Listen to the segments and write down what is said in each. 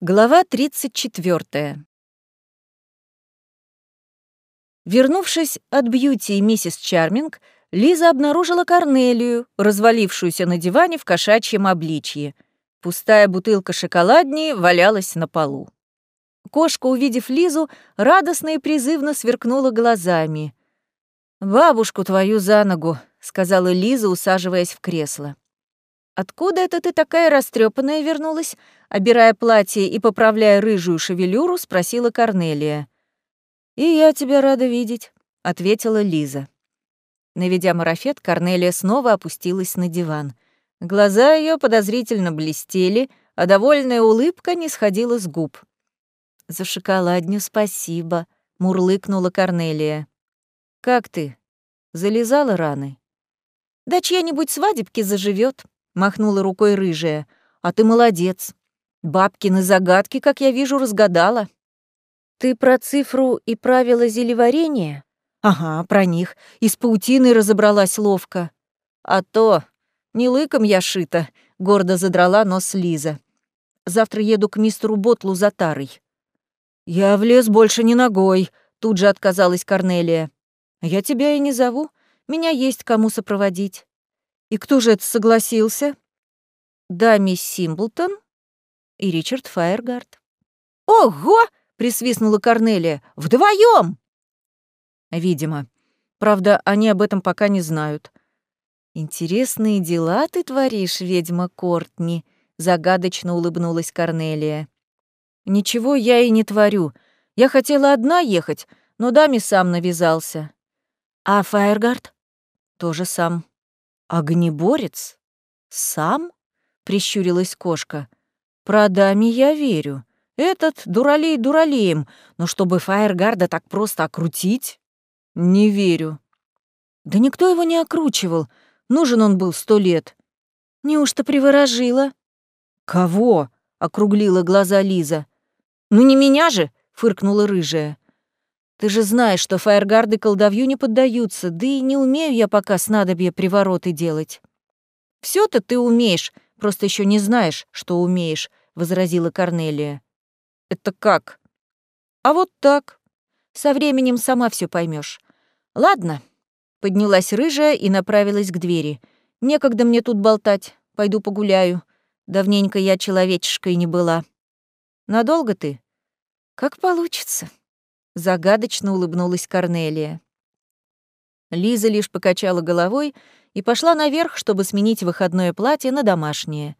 Глава 34. Вернувшись от бьюти и миссис Чарминг, Лиза обнаружила Корнелию, развалившуюся на диване в кошачьем обличье. Пустая бутылка шоколадни валялась на полу. Кошка, увидев Лизу, радостно и призывно сверкнула глазами. «Бабушку твою за ногу», — сказала Лиза, усаживаясь в кресло. «Откуда это ты такая растрепанная вернулась?» Обирая платье и поправляя рыжую шевелюру, спросила Корнелия. «И я тебя рада видеть», — ответила Лиза. Наведя марафет, Корнелия снова опустилась на диван. Глаза ее подозрительно блестели, а довольная улыбка не сходила с губ. «За шоколадню спасибо», — мурлыкнула Корнелия. «Как ты? Залезала раны?» «Да чья-нибудь свадебки заживет, махнула рукой рыжая. А ты молодец. Бабкины загадки, как я вижу, разгадала. Ты про цифру и правила зелеварения? Ага, про них. Из паутины разобралась ловко. А то, не лыком я шита, гордо задрала нос Лиза. Завтра еду к мистеру Ботлу за тарой. Я в лес больше не ногой, тут же отказалась Корнелия. Я тебя и не зову, меня есть кому сопроводить. И кто же это согласился? Да, мисс Симблтон и Ричард Фаергард. Ого! присвистнула Корнелия. Вдвоем! Видимо. Правда, они об этом пока не знают. Интересные дела ты творишь, ведьма Кортни, загадочно улыбнулась Корнелия. Ничего я и не творю. Я хотела одна ехать, но даме сам навязался. А Фаергард? Тоже сам. «Огнеборец? Сам?» — прищурилась кошка. «Про дами я верю. Этот дуралей дуралеем, но чтобы Фаергарда так просто окрутить? Не верю». «Да никто его не окручивал. Нужен он был сто лет. Неужто приворожила?» «Кого?» — округлила глаза Лиза. «Ну не меня же!» — фыркнула рыжая. Ты же знаешь, что фаергарды колдовью не поддаются, да и не умею я пока снадобье привороты делать. все то ты умеешь, просто еще не знаешь, что умеешь», — возразила Корнелия. «Это как?» «А вот так. Со временем сама все поймешь. Ладно». Поднялась рыжая и направилась к двери. «Некогда мне тут болтать. Пойду погуляю. Давненько я человечешкой не была. Надолго ты?» «Как получится». Загадочно улыбнулась Корнелия. Лиза лишь покачала головой и пошла наверх, чтобы сменить выходное платье на домашнее.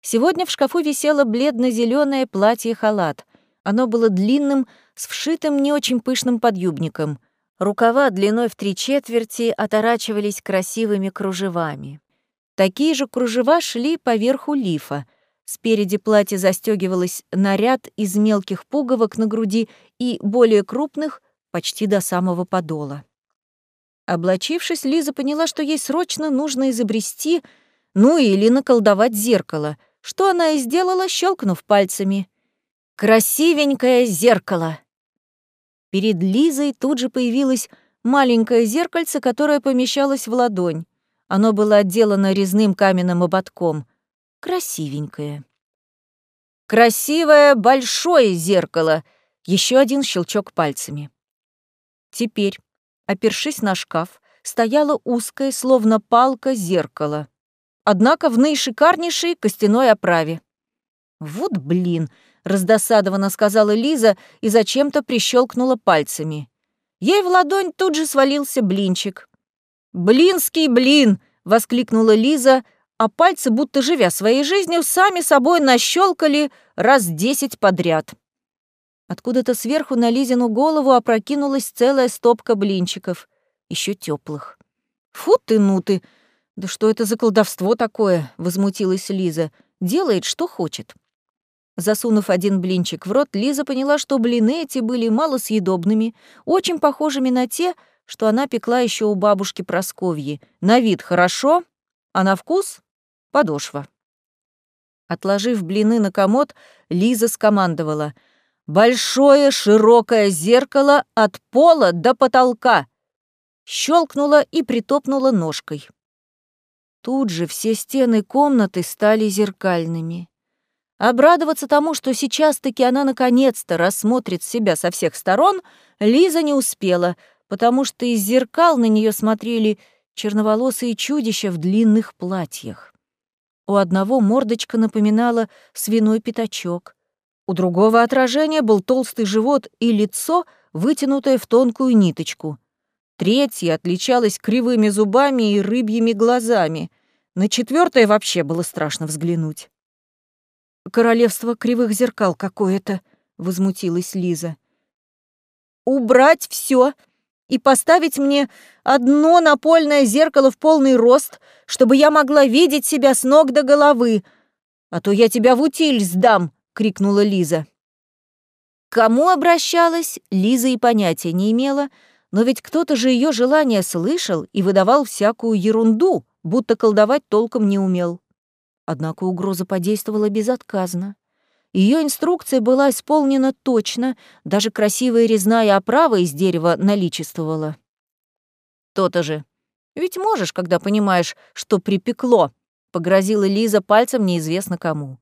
Сегодня в шкафу висело бледно зеленое платье-халат. Оно было длинным, с вшитым не очень пышным подъюбником. Рукава длиной в три четверти оторачивались красивыми кружевами. Такие же кружева шли по верху лифа — Спереди платье застегивалось на ряд из мелких пуговок на груди и более крупных почти до самого подола. Облачившись, Лиза поняла, что ей срочно нужно изобрести, ну или наколдовать зеркало, что она и сделала, щелкнув пальцами. «Красивенькое зеркало!» Перед Лизой тут же появилось маленькое зеркальце, которое помещалось в ладонь. Оно было отделано резным каменным ободком — красивенькое. Красивое большое зеркало. Еще один щелчок пальцами. Теперь, опершись на шкаф, стояло узкое, словно палка, зеркало. Однако в наишикарнейшей костяной оправе. «Вот блин!» — раздосадованно сказала Лиза и зачем-то прищелкнула пальцами. Ей в ладонь тут же свалился блинчик. «Блинский блин!» — воскликнула Лиза — а пальцы, будто живя своей жизнью, сами собой нащелкали раз десять подряд. Откуда-то сверху на Лизину голову опрокинулась целая стопка блинчиков, еще теплых. «Фу ты, ну ты! Да что это за колдовство такое?» — возмутилась Лиза. «Делает, что хочет». Засунув один блинчик в рот, Лиза поняла, что блины эти были малосъедобными, очень похожими на те, что она пекла еще у бабушки Просковьи. На вид хорошо, а на вкус подошва. Отложив блины на комод, Лиза скомандовала. «Большое широкое зеркало от пола до потолка!» Щелкнула и притопнула ножкой. Тут же все стены комнаты стали зеркальными. Обрадоваться тому, что сейчас-таки она наконец-то рассмотрит себя со всех сторон, Лиза не успела, потому что из зеркал на нее смотрели черноволосые чудища в длинных платьях. У одного мордочка напоминала свиной пятачок, у другого отражения был толстый живот и лицо, вытянутое в тонкую ниточку. Третья отличалась кривыми зубами и рыбьими глазами. На четвертое вообще было страшно взглянуть. «Королевство кривых зеркал какое-то», — возмутилась Лиза. «Убрать все и поставить мне одно напольное зеркало в полный рост, чтобы я могла видеть себя с ног до головы, а то я тебя в утиль сдам!» — крикнула Лиза. К кому обращалась, Лиза и понятия не имела, но ведь кто-то же ее желание слышал и выдавал всякую ерунду, будто колдовать толком не умел. Однако угроза подействовала безотказно. Ее инструкция была исполнена точно, даже красивая резная оправа из дерева наличествовала. То-то же. Ведь можешь, когда понимаешь, что припекло, погрозила Лиза пальцем неизвестно кому.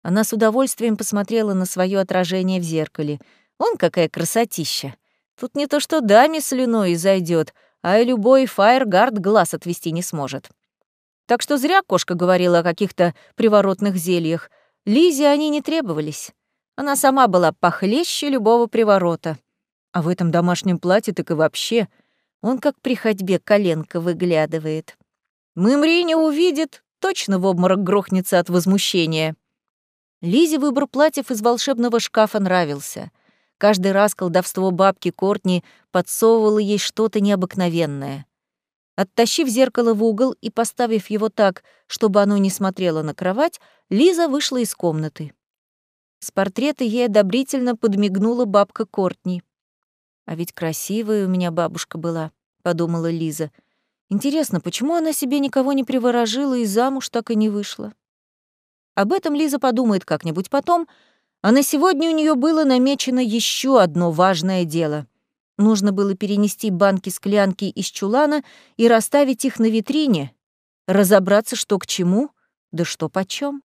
Она с удовольствием посмотрела на свое отражение в зеркале. Он какая красотища. Тут не то что даме слюной зайдет, а и любой фаергард глаз отвести не сможет. Так что зря кошка говорила о каких-то приворотных зельях. Лизе они не требовались. Она сама была похлеще любого приворота. А в этом домашнем платье так и вообще. Он как при ходьбе коленка выглядывает. Мымри не увидит, точно в обморок грохнется от возмущения. Лизе выбор платьев из волшебного шкафа нравился. Каждый раз колдовство бабки Кортни подсовывало ей что-то необыкновенное. Оттащив зеркало в угол и поставив его так, чтобы оно не смотрело на кровать, Лиза вышла из комнаты. С портрета ей одобрительно подмигнула бабка Кортни. «А ведь красивая у меня бабушка была», — подумала Лиза. «Интересно, почему она себе никого не приворожила и замуж так и не вышла?» Об этом Лиза подумает как-нибудь потом, а на сегодня у нее было намечено еще одно важное дело — Нужно было перенести банки-склянки из чулана и расставить их на витрине, разобраться, что к чему, да что почем.